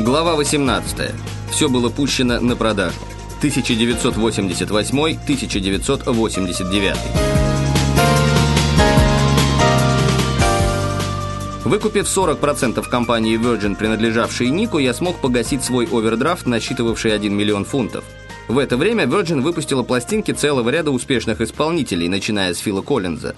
Глава 18. Все было пущено на продажу. 1988-1989. Выкупив 40% компании Virgin, принадлежавшей Нику, я смог погасить свой овердрафт, насчитывавший 1 миллион фунтов. В это время Virgin выпустила пластинки целого ряда успешных исполнителей, начиная с Фила Коллинза.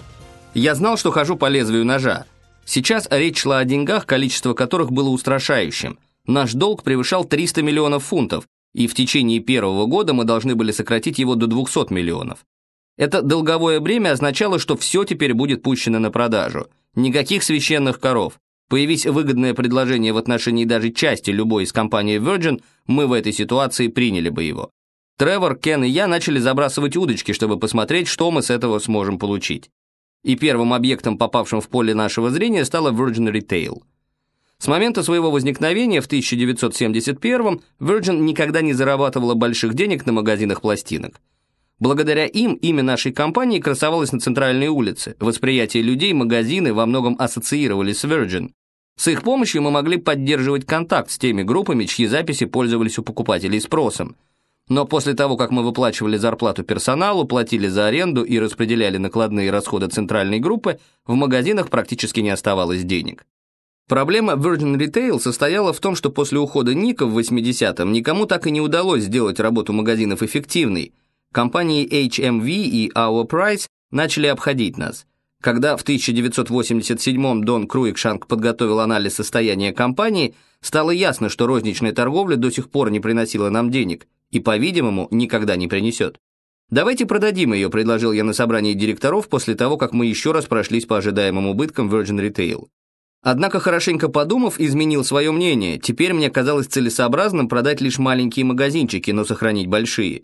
Я знал, что хожу по лезвию ножа. Сейчас речь шла о деньгах, количество которых было устрашающим. Наш долг превышал 300 миллионов фунтов, и в течение первого года мы должны были сократить его до 200 миллионов. Это долговое бремя означало, что все теперь будет пущено на продажу. Никаких священных коров. Появись выгодное предложение в отношении даже части любой из компании Virgin, мы в этой ситуации приняли бы его. Тревор, Кен и я начали забрасывать удочки, чтобы посмотреть, что мы с этого сможем получить. И первым объектом, попавшим в поле нашего зрения, стала Virgin Retail – с момента своего возникновения в 1971 Virgin никогда не зарабатывала больших денег на магазинах пластинок. Благодаря им имя нашей компании красовалось на центральной улице. Восприятие людей магазины во многом ассоциировались с Virgin. С их помощью мы могли поддерживать контакт с теми группами, чьи записи пользовались у покупателей спросом. Но после того, как мы выплачивали зарплату персоналу, платили за аренду и распределяли накладные расходы центральной группы, в магазинах практически не оставалось денег. Проблема Virgin Retail состояла в том, что после ухода Ника в 80-м никому так и не удалось сделать работу магазинов эффективной. Компании HMV и Our Price начали обходить нас. Когда в 1987-м Дон Круикшанг подготовил анализ состояния компании, стало ясно, что розничная торговля до сих пор не приносила нам денег и, по-видимому, никогда не принесет. «Давайте продадим ее», — предложил я на собрании директоров после того, как мы еще раз прошлись по ожидаемым убыткам Virgin Retail. Однако, хорошенько подумав, изменил свое мнение. Теперь мне казалось целесообразным продать лишь маленькие магазинчики, но сохранить большие.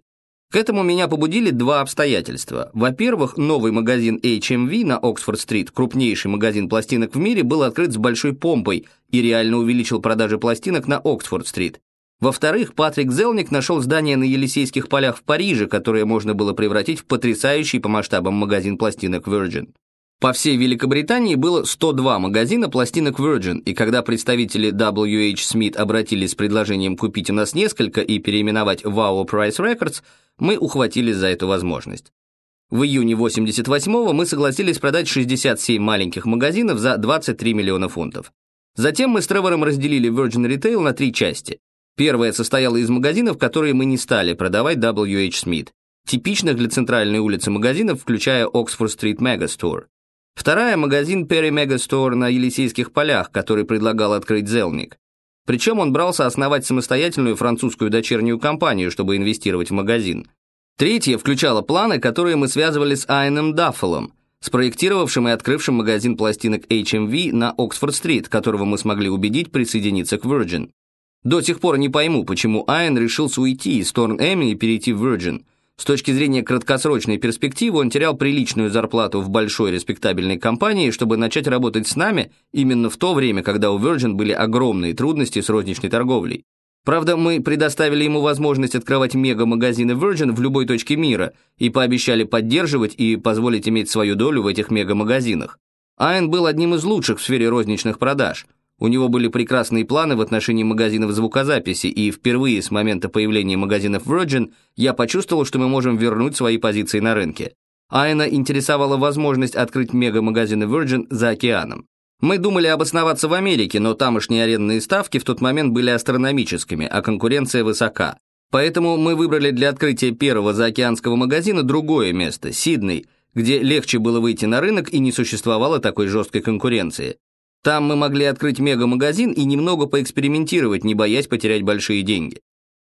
К этому меня побудили два обстоятельства. Во-первых, новый магазин HMV на Оксфорд-стрит, крупнейший магазин пластинок в мире, был открыт с большой помпой и реально увеличил продажи пластинок на Оксфорд-стрит. Во-вторых, Патрик Зелник нашел здание на Елисейских полях в Париже, которое можно было превратить в потрясающий по масштабам магазин пластинок Virgin. По всей Великобритании было 102 магазина пластинок Virgin, и когда представители WH Smith обратились с предложением купить у нас несколько и переименовать Wow Price Records, мы ухватились за эту возможность. В июне 88-го мы согласились продать 67 маленьких магазинов за 23 миллиона фунтов. Затем мы с Тревором разделили Virgin Retail на три части. Первая состояла из магазинов, которые мы не стали продавать WH Smith, типичных для центральной улицы магазинов, включая Oxford Street Megastore. Вторая – магазин Perry Mega Store на Елисейских полях, который предлагал открыть Зелник. Причем он брался основать самостоятельную французскую дочернюю компанию, чтобы инвестировать в магазин. Третья включала планы, которые мы связывали с Айном Даффелом, спроектировавшим и открывшим магазин пластинок HMV на Оксфорд-стрит, которого мы смогли убедить присоединиться к Virgin. До сих пор не пойму, почему Айн решился уйти из Торн Эми и перейти в Virgin – с точки зрения краткосрочной перспективы он терял приличную зарплату в большой респектабельной компании, чтобы начать работать с нами именно в то время, когда у Virgin были огромные трудности с розничной торговлей. Правда, мы предоставили ему возможность открывать мега-магазины Virgin в любой точке мира и пообещали поддерживать и позволить иметь свою долю в этих мега-магазинах. Айн был одним из лучших в сфере розничных продаж – у него были прекрасные планы в отношении магазинов звукозаписи, и впервые с момента появления магазинов Virgin я почувствовал, что мы можем вернуть свои позиции на рынке. Айна интересовала возможность открыть мега-магазины Virgin за океаном. Мы думали обосноваться в Америке, но тамошние арендные ставки в тот момент были астрономическими, а конкуренция высока. Поэтому мы выбрали для открытия первого заокеанского магазина другое место – Сидней, где легче было выйти на рынок и не существовало такой жесткой конкуренции. Там мы могли открыть мега-магазин и немного поэкспериментировать, не боясь потерять большие деньги.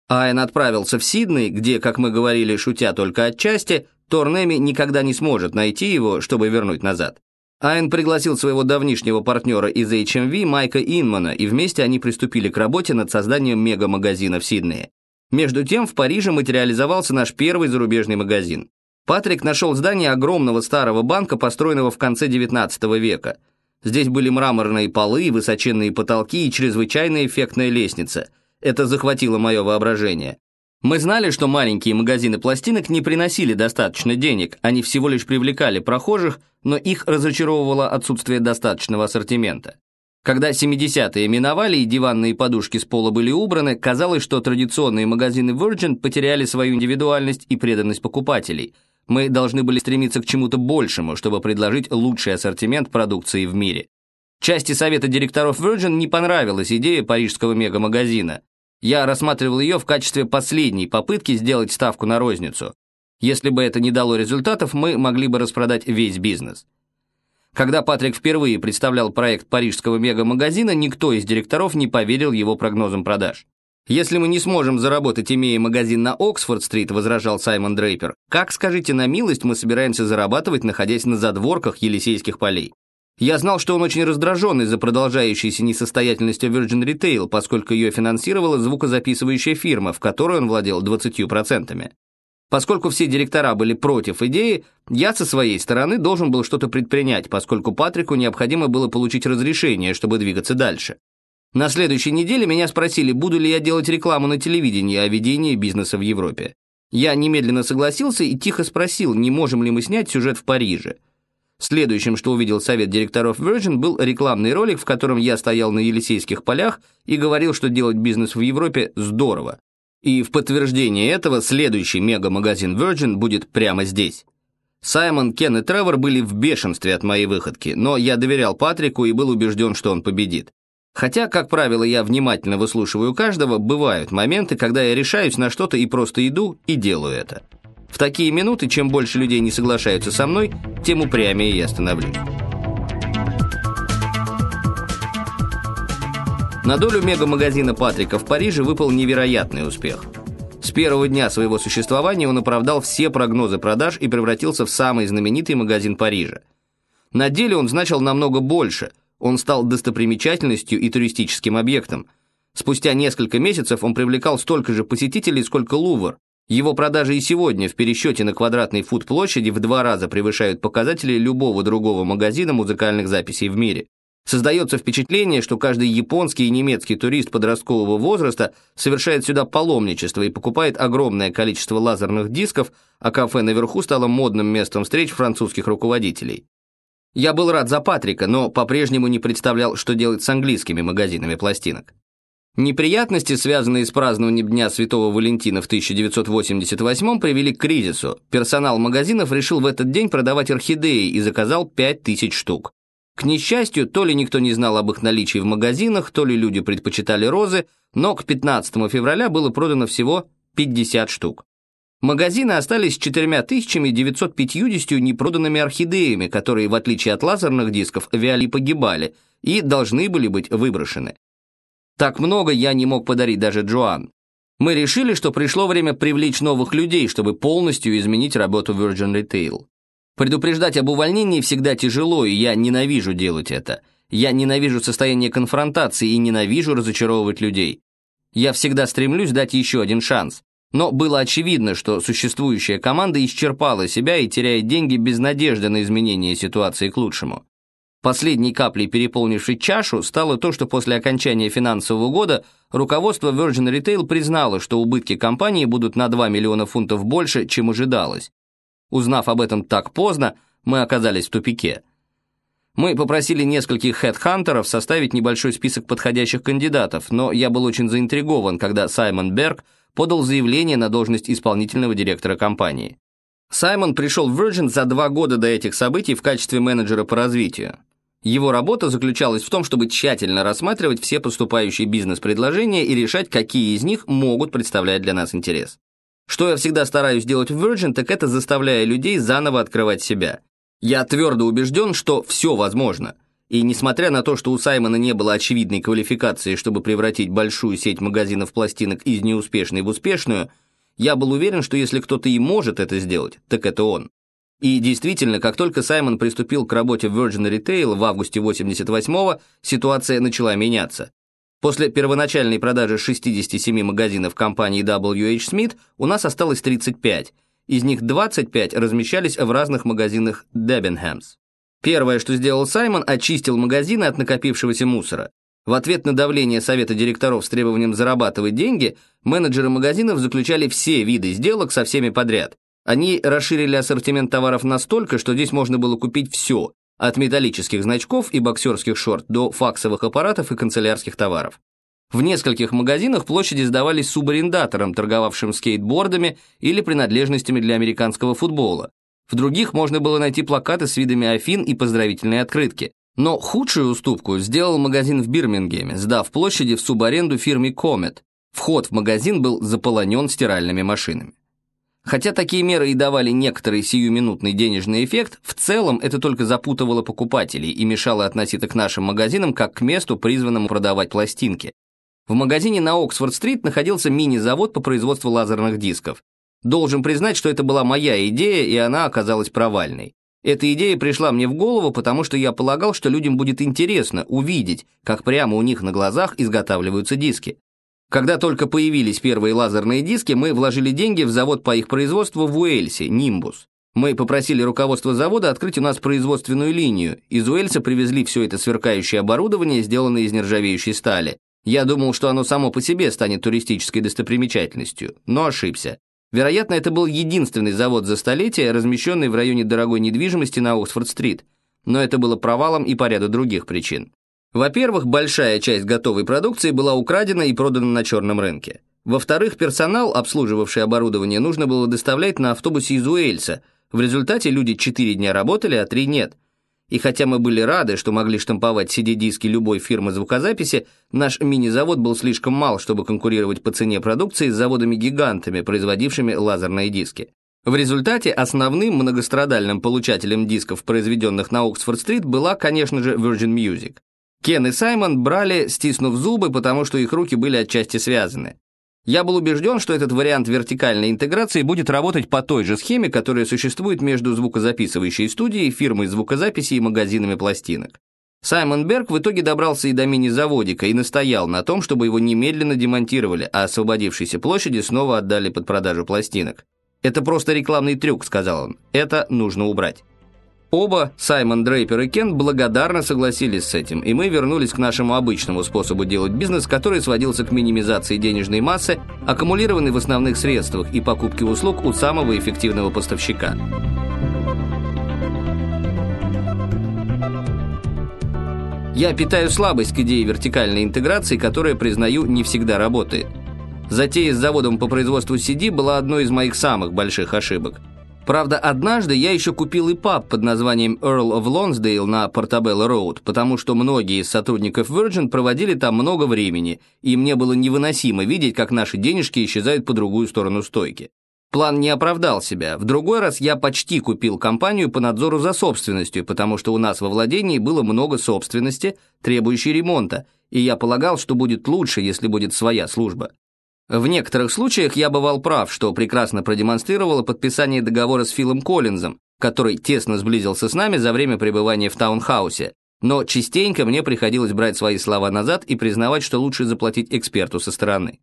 Айн отправился в Сидней, где, как мы говорили, шутя только отчасти, Торнеми никогда не сможет найти его, чтобы вернуть назад. Айн пригласил своего давнишнего партнера из HMV Майка Инмана, и вместе они приступили к работе над созданием мега-магазина в Сиднее. Между тем, в Париже материализовался наш первый зарубежный магазин. Патрик нашел здание огромного старого банка, построенного в конце XIX века – Здесь были мраморные полы, высоченные потолки и чрезвычайно эффектная лестница. Это захватило мое воображение. Мы знали, что маленькие магазины пластинок не приносили достаточно денег, они всего лишь привлекали прохожих, но их разочаровывало отсутствие достаточного ассортимента. Когда 70-е миновали и диванные подушки с пола были убраны, казалось, что традиционные магазины Virgin потеряли свою индивидуальность и преданность покупателей. Мы должны были стремиться к чему-то большему, чтобы предложить лучший ассортимент продукции в мире. Части совета директоров Virgin не понравилась идея парижского мегамагазина. Я рассматривал ее в качестве последней попытки сделать ставку на розницу. Если бы это не дало результатов, мы могли бы распродать весь бизнес. Когда Патрик впервые представлял проект парижского мегамагазина, никто из директоров не поверил его прогнозам продаж. «Если мы не сможем заработать, имея магазин на Оксфорд-стрит», возражал Саймон Дрейпер, «как, скажите на милость, мы собираемся зарабатывать, находясь на задворках Елисейских полей?» Я знал, что он очень раздражен из-за продолжающейся несостоятельности Virgin Retail, поскольку ее финансировала звукозаписывающая фирма, в которой он владел 20%. Поскольку все директора были против идеи, я со своей стороны должен был что-то предпринять, поскольку Патрику необходимо было получить разрешение, чтобы двигаться дальше. На следующей неделе меня спросили, буду ли я делать рекламу на телевидении о ведении бизнеса в Европе. Я немедленно согласился и тихо спросил, не можем ли мы снять сюжет в Париже. Следующим, что увидел совет директоров Virgin, был рекламный ролик, в котором я стоял на Елисейских полях и говорил, что делать бизнес в Европе здорово. И в подтверждение этого следующий мега-магазин Virgin будет прямо здесь. Саймон, Кен и Тревор были в бешенстве от моей выходки, но я доверял Патрику и был убежден, что он победит. Хотя, как правило, я внимательно выслушиваю каждого, бывают моменты, когда я решаюсь на что-то и просто иду и делаю это. В такие минуты, чем больше людей не соглашаются со мной, тем упрямее я становлюсь. На долю мега-магазина Патрика в Париже выпал невероятный успех. С первого дня своего существования он оправдал все прогнозы продаж и превратился в самый знаменитый магазин Парижа. На деле он значил намного больше, он стал достопримечательностью и туристическим объектом. Спустя несколько месяцев он привлекал столько же посетителей, сколько Лувр. Его продажи и сегодня в пересчете на квадратный фут площади в два раза превышают показатели любого другого магазина музыкальных записей в мире. Создается впечатление, что каждый японский и немецкий турист подросткового возраста совершает сюда паломничество и покупает огромное количество лазерных дисков, а кафе наверху стало модным местом встреч французских руководителей. Я был рад за Патрика, но по-прежнему не представлял, что делать с английскими магазинами пластинок. Неприятности, связанные с празднованием Дня Святого Валентина в 1988 привели к кризису. Персонал магазинов решил в этот день продавать орхидеи и заказал 5000 штук. К несчастью, то ли никто не знал об их наличии в магазинах, то ли люди предпочитали розы, но к 15 февраля было продано всего 50 штук. Магазины остались с 4950 непроданными орхидеями, которые, в отличие от лазерных дисков, вяли погибали и должны были быть выброшены. Так много я не мог подарить даже Джоан. Мы решили, что пришло время привлечь новых людей, чтобы полностью изменить работу Virgin Retail. Предупреждать об увольнении всегда тяжело, и я ненавижу делать это. Я ненавижу состояние конфронтации и ненавижу разочаровывать людей. Я всегда стремлюсь дать еще один шанс. Но было очевидно, что существующая команда исчерпала себя и теряет деньги без надежды на изменение ситуации к лучшему. Последней каплей, переполнившей чашу, стало то, что после окончания финансового года руководство Virgin Retail признало, что убытки компании будут на 2 миллиона фунтов больше, чем ожидалось. Узнав об этом так поздно, мы оказались в тупике. Мы попросили нескольких хедхантеров составить небольшой список подходящих кандидатов, но я был очень заинтригован, когда Саймон Берг подал заявление на должность исполнительного директора компании. Саймон пришел в Virgin за два года до этих событий в качестве менеджера по развитию. Его работа заключалась в том, чтобы тщательно рассматривать все поступающие бизнес-предложения и решать, какие из них могут представлять для нас интерес. Что я всегда стараюсь делать в Virgin, так это заставляя людей заново открывать себя. Я твердо убежден, что все возможно. И несмотря на то, что у Саймона не было очевидной квалификации, чтобы превратить большую сеть магазинов пластинок из неуспешной в успешную, я был уверен, что если кто-то и может это сделать, так это он. И действительно, как только Саймон приступил к работе в Virgin Retail в августе 88-го, ситуация начала меняться. После первоначальной продажи 67 магазинов компании WH Smith у нас осталось 35. Из них 25 размещались в разных магазинах Debenhams. Первое, что сделал Саймон, очистил магазины от накопившегося мусора. В ответ на давление совета директоров с требованием зарабатывать деньги, менеджеры магазинов заключали все виды сделок со всеми подряд. Они расширили ассортимент товаров настолько, что здесь можно было купить все, от металлических значков и боксерских шорт до факсовых аппаратов и канцелярских товаров. В нескольких магазинах площади сдавались субарендаторам, торговавшим скейтбордами или принадлежностями для американского футбола. В других можно было найти плакаты с видами Афин и поздравительные открытки. Но худшую уступку сделал магазин в Бирмингеме, сдав площади в субаренду фирме Comet. Вход в магазин был заполонен стиральными машинами. Хотя такие меры и давали некоторый сиюминутный денежный эффект, в целом это только запутывало покупателей и мешало относиться к нашим магазинам как к месту, призванному продавать пластинки. В магазине на Оксфорд-стрит находился мини-завод по производству лазерных дисков. Должен признать, что это была моя идея, и она оказалась провальной. Эта идея пришла мне в голову, потому что я полагал, что людям будет интересно увидеть, как прямо у них на глазах изготавливаются диски. Когда только появились первые лазерные диски, мы вложили деньги в завод по их производству в Уэльсе, Нимбус. Мы попросили руководство завода открыть у нас производственную линию. Из Уэльса привезли все это сверкающее оборудование, сделанное из нержавеющей стали. Я думал, что оно само по себе станет туристической достопримечательностью, но ошибся. Вероятно, это был единственный завод за столетие, размещенный в районе дорогой недвижимости на Оксфорд-стрит. Но это было провалом и по ряду других причин. Во-первых, большая часть готовой продукции была украдена и продана на черном рынке. Во-вторых, персонал, обслуживавший оборудование, нужно было доставлять на автобусе из Уэльса. В результате люди 4 дня работали, а 3 нет. И хотя мы были рады, что могли штамповать CD-диски любой фирмы звукозаписи, наш мини-завод был слишком мал, чтобы конкурировать по цене продукции с заводами-гигантами, производившими лазерные диски. В результате основным многострадальным получателем дисков, произведенных на Оксфорд-стрит, была, конечно же, Virgin Music. Кен и Саймон брали, стиснув зубы, потому что их руки были отчасти связаны. Я был убежден, что этот вариант вертикальной интеграции будет работать по той же схеме, которая существует между звукозаписывающей студией, фирмой звукозаписи и магазинами пластинок. Саймон Берг в итоге добрался и до мини-заводика и настоял на том, чтобы его немедленно демонтировали, а освободившиеся площади снова отдали под продажу пластинок. «Это просто рекламный трюк», — сказал он. «Это нужно убрать». Оба, Саймон Дрейпер и Кен, благодарно согласились с этим, и мы вернулись к нашему обычному способу делать бизнес, который сводился к минимизации денежной массы, аккумулированной в основных средствах и покупке услуг у самого эффективного поставщика. Я питаю слабость к идее вертикальной интеграции, которая, признаю, не всегда работает. Затея с заводом по производству CD была одной из моих самых больших ошибок. Правда, однажды я еще купил и паб под названием Earl of Lonsdale на Portobello Road, потому что многие из сотрудников Virgin проводили там много времени, и мне было невыносимо видеть, как наши денежки исчезают по другую сторону стойки. План не оправдал себя. В другой раз я почти купил компанию по надзору за собственностью, потому что у нас во владении было много собственности, требующей ремонта, и я полагал, что будет лучше, если будет своя служба. В некоторых случаях я бывал прав, что прекрасно продемонстрировало подписание договора с Филом Коллинзом, который тесно сблизился с нами за время пребывания в таунхаусе, но частенько мне приходилось брать свои слова назад и признавать, что лучше заплатить эксперту со стороны.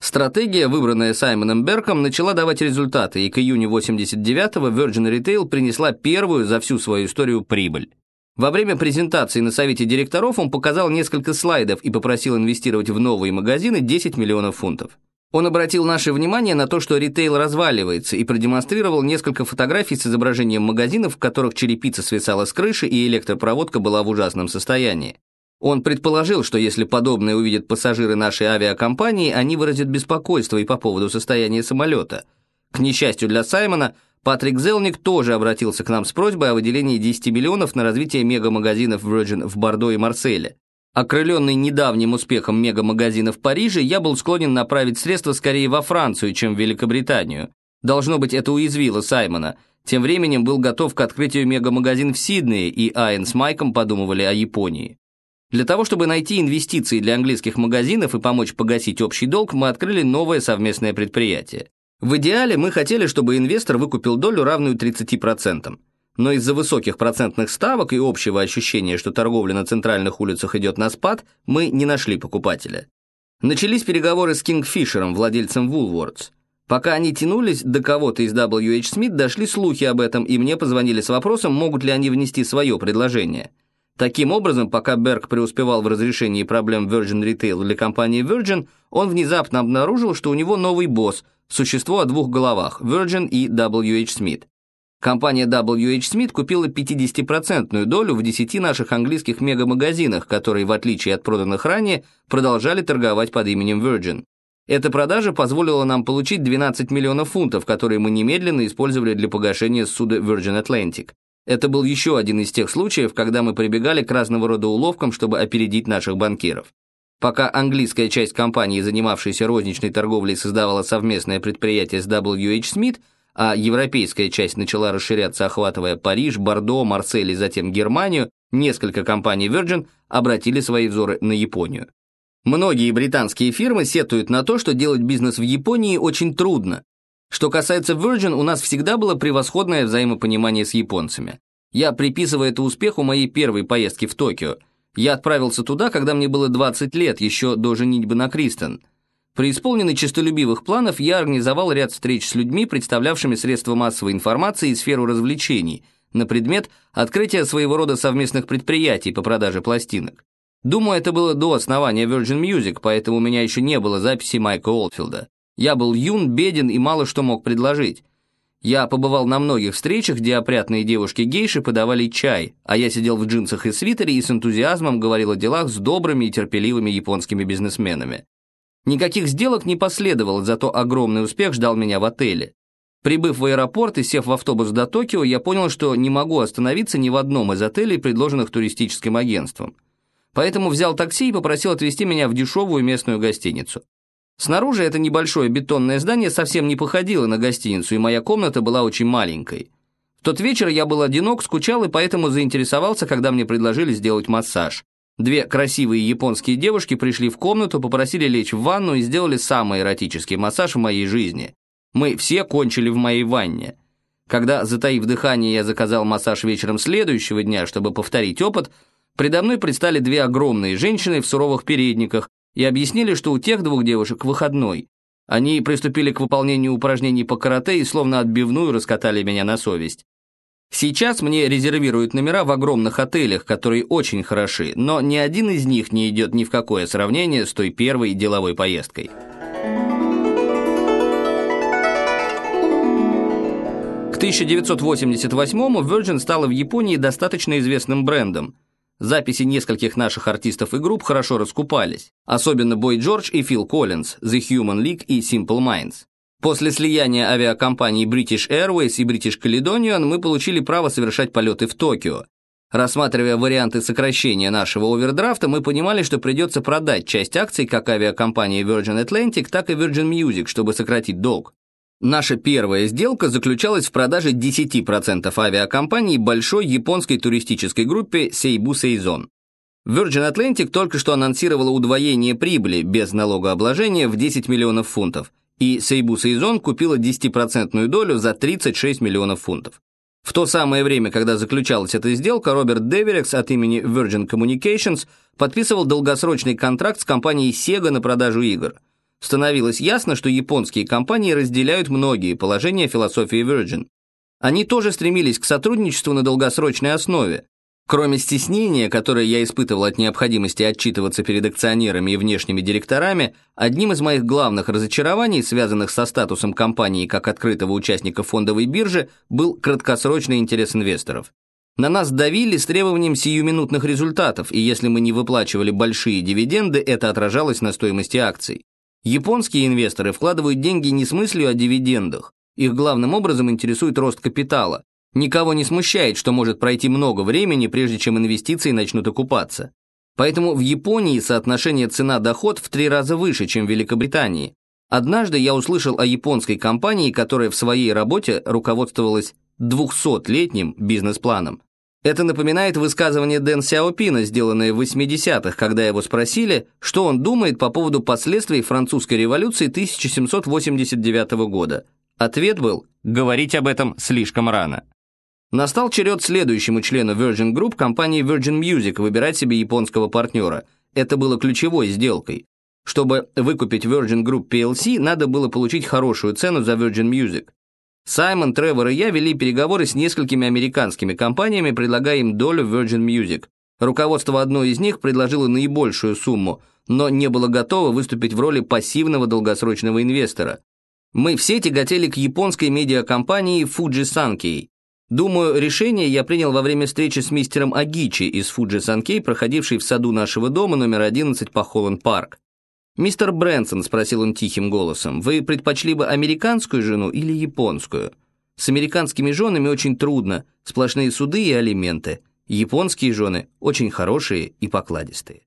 Стратегия, выбранная Саймоном Берком, начала давать результаты, и к июню 89-го Virgin Retail принесла первую за всю свою историю прибыль. Во время презентации на совете директоров он показал несколько слайдов и попросил инвестировать в новые магазины 10 миллионов фунтов. Он обратил наше внимание на то, что ритейл разваливается, и продемонстрировал несколько фотографий с изображением магазинов, в которых черепица свисала с крыши и электропроводка была в ужасном состоянии. Он предположил, что если подобное увидят пассажиры нашей авиакомпании, они выразят беспокойство и по поводу состояния самолета. К несчастью для Саймона, Патрик Зелник тоже обратился к нам с просьбой о выделении 10 миллионов на развитие мегамагазинов Virgin в Бордо и Марселе. Окрыленный недавним успехом мегамагазина в Париже, я был склонен направить средства скорее во Францию, чем в Великобританию. Должно быть, это уязвило Саймона. Тем временем был готов к открытию мегамагазин в Сиднее, и Айн с Майком подумывали о Японии. Для того, чтобы найти инвестиции для английских магазинов и помочь погасить общий долг, мы открыли новое совместное предприятие. В идеале мы хотели, чтобы инвестор выкупил долю, равную 30%. Но из-за высоких процентных ставок и общего ощущения, что торговля на центральных улицах идет на спад, мы не нашли покупателя. Начались переговоры с Кингфишером, владельцем Woolworths. Пока они тянулись, до кого-то из WH Smith дошли слухи об этом, и мне позвонили с вопросом, могут ли они внести свое предложение. Таким образом, пока Берг преуспевал в разрешении проблем Virgin Retail для компании Virgin, он внезапно обнаружил, что у него новый босс – существо о двух головах – Virgin и WH Smith. Компания WH Smith купила 50% долю в 10 наших английских мегамагазинах, которые, в отличие от проданных ранее, продолжали торговать под именем Virgin. Эта продажа позволила нам получить 12 миллионов фунтов, которые мы немедленно использовали для погашения суда Virgin Atlantic. Это был еще один из тех случаев, когда мы прибегали к разного рода уловкам, чтобы опередить наших банкиров. Пока английская часть компании, занимавшейся розничной торговлей, создавала совместное предприятие с WH Smith, а европейская часть начала расширяться, охватывая Париж, Бордо, Марсель и затем Германию, несколько компаний Virgin обратили свои взоры на Японию. Многие британские фирмы сетуют на то, что делать бизнес в Японии очень трудно. Что касается Virgin, у нас всегда было превосходное взаимопонимание с японцами. Я приписываю это успеху моей первой поездки в Токио. Я отправился туда, когда мне было 20 лет, еще до женитьбы на Кристен. Преисполненный честолюбивых планов, я организовал ряд встреч с людьми, представлявшими средства массовой информации и сферу развлечений, на предмет открытия своего рода совместных предприятий по продаже пластинок. Думаю, это было до основания Virgin Music, поэтому у меня еще не было записи Майка Олдфилда. Я был юн, беден и мало что мог предложить. Я побывал на многих встречах, где опрятные девушки-гейши подавали чай, а я сидел в джинсах и свитере и с энтузиазмом говорил о делах с добрыми и терпеливыми японскими бизнесменами. Никаких сделок не последовало, зато огромный успех ждал меня в отеле. Прибыв в аэропорт и сев в автобус до Токио, я понял, что не могу остановиться ни в одном из отелей, предложенных туристическим агентством. Поэтому взял такси и попросил отвезти меня в дешевую местную гостиницу. Снаружи это небольшое бетонное здание совсем не походило на гостиницу, и моя комната была очень маленькой. В тот вечер я был одинок, скучал и поэтому заинтересовался, когда мне предложили сделать массаж. Две красивые японские девушки пришли в комнату, попросили лечь в ванну и сделали самый эротический массаж в моей жизни. Мы все кончили в моей ванне. Когда, затаив дыхание, я заказал массаж вечером следующего дня, чтобы повторить опыт, Предо мной предстали две огромные женщины в суровых передниках и объяснили, что у тех двух девушек выходной. Они приступили к выполнению упражнений по карате и словно отбивную раскатали меня на совесть. Сейчас мне резервируют номера в огромных отелях, которые очень хороши, но ни один из них не идет ни в какое сравнение с той первой деловой поездкой. К 1988-му Virgin стала в Японии достаточно известным брендом – Записи нескольких наших артистов и групп хорошо раскупались, особенно Бой Джордж и Фил Коллинз, The Human League и Simple Minds. После слияния авиакомпаний British Airways и British Caledonian мы получили право совершать полеты в Токио. Рассматривая варианты сокращения нашего овердрафта, мы понимали, что придется продать часть акций как авиакомпании Virgin Atlantic, так и Virgin Music, чтобы сократить долг. Наша первая сделка заключалась в продаже 10% авиакомпании большой японской туристической группе Seibu Seizon. Virgin Atlantic только что анонсировала удвоение прибыли без налогообложения в 10 миллионов фунтов, и Seibu Seizon купила 10% долю за 36 миллионов фунтов. В то самое время, когда заключалась эта сделка, Роберт Деверекс от имени Virgin Communications подписывал долгосрочный контракт с компанией Sega на продажу игр – становилось ясно, что японские компании разделяют многие положения философии Virgin. Они тоже стремились к сотрудничеству на долгосрочной основе. Кроме стеснения, которое я испытывал от необходимости отчитываться перед акционерами и внешними директорами, одним из моих главных разочарований, связанных со статусом компании как открытого участника фондовой биржи, был краткосрочный интерес инвесторов. На нас давили с требованием сиюминутных результатов, и если мы не выплачивали большие дивиденды, это отражалось на стоимости акций. Японские инвесторы вкладывают деньги не с мыслью о дивидендах. Их главным образом интересует рост капитала. Никого не смущает, что может пройти много времени, прежде чем инвестиции начнут окупаться. Поэтому в Японии соотношение цена-доход в три раза выше, чем в Великобритании. Однажды я услышал о японской компании, которая в своей работе руководствовалась 200-летним бизнес-планом. Это напоминает высказывание Дэн Сяопина, сделанное в 80-х, когда его спросили, что он думает по поводу последствий французской революции 1789 года. Ответ был «говорить об этом слишком рано». Настал черед следующему члену Virgin Group компании Virgin Music выбирать себе японского партнера. Это было ключевой сделкой. Чтобы выкупить Virgin Group PLC, надо было получить хорошую цену за Virgin Music. Саймон, Тревор и я вели переговоры с несколькими американскими компаниями, предлагая им долю Virgin Music. Руководство одной из них предложило наибольшую сумму, но не было готово выступить в роли пассивного долгосрочного инвестора. Мы все тяготели к японской медиакомпании Fuji Sankei. Думаю, решение я принял во время встречи с мистером Агичи из Фуджи Санкей, проходившей в саду нашего дома номер 11 по Холланд-парк. «Мистер Брэнсон», — спросил он тихим голосом, — «вы предпочли бы американскую жену или японскую? С американскими женами очень трудно, сплошные суды и алименты. Японские жены очень хорошие и покладистые».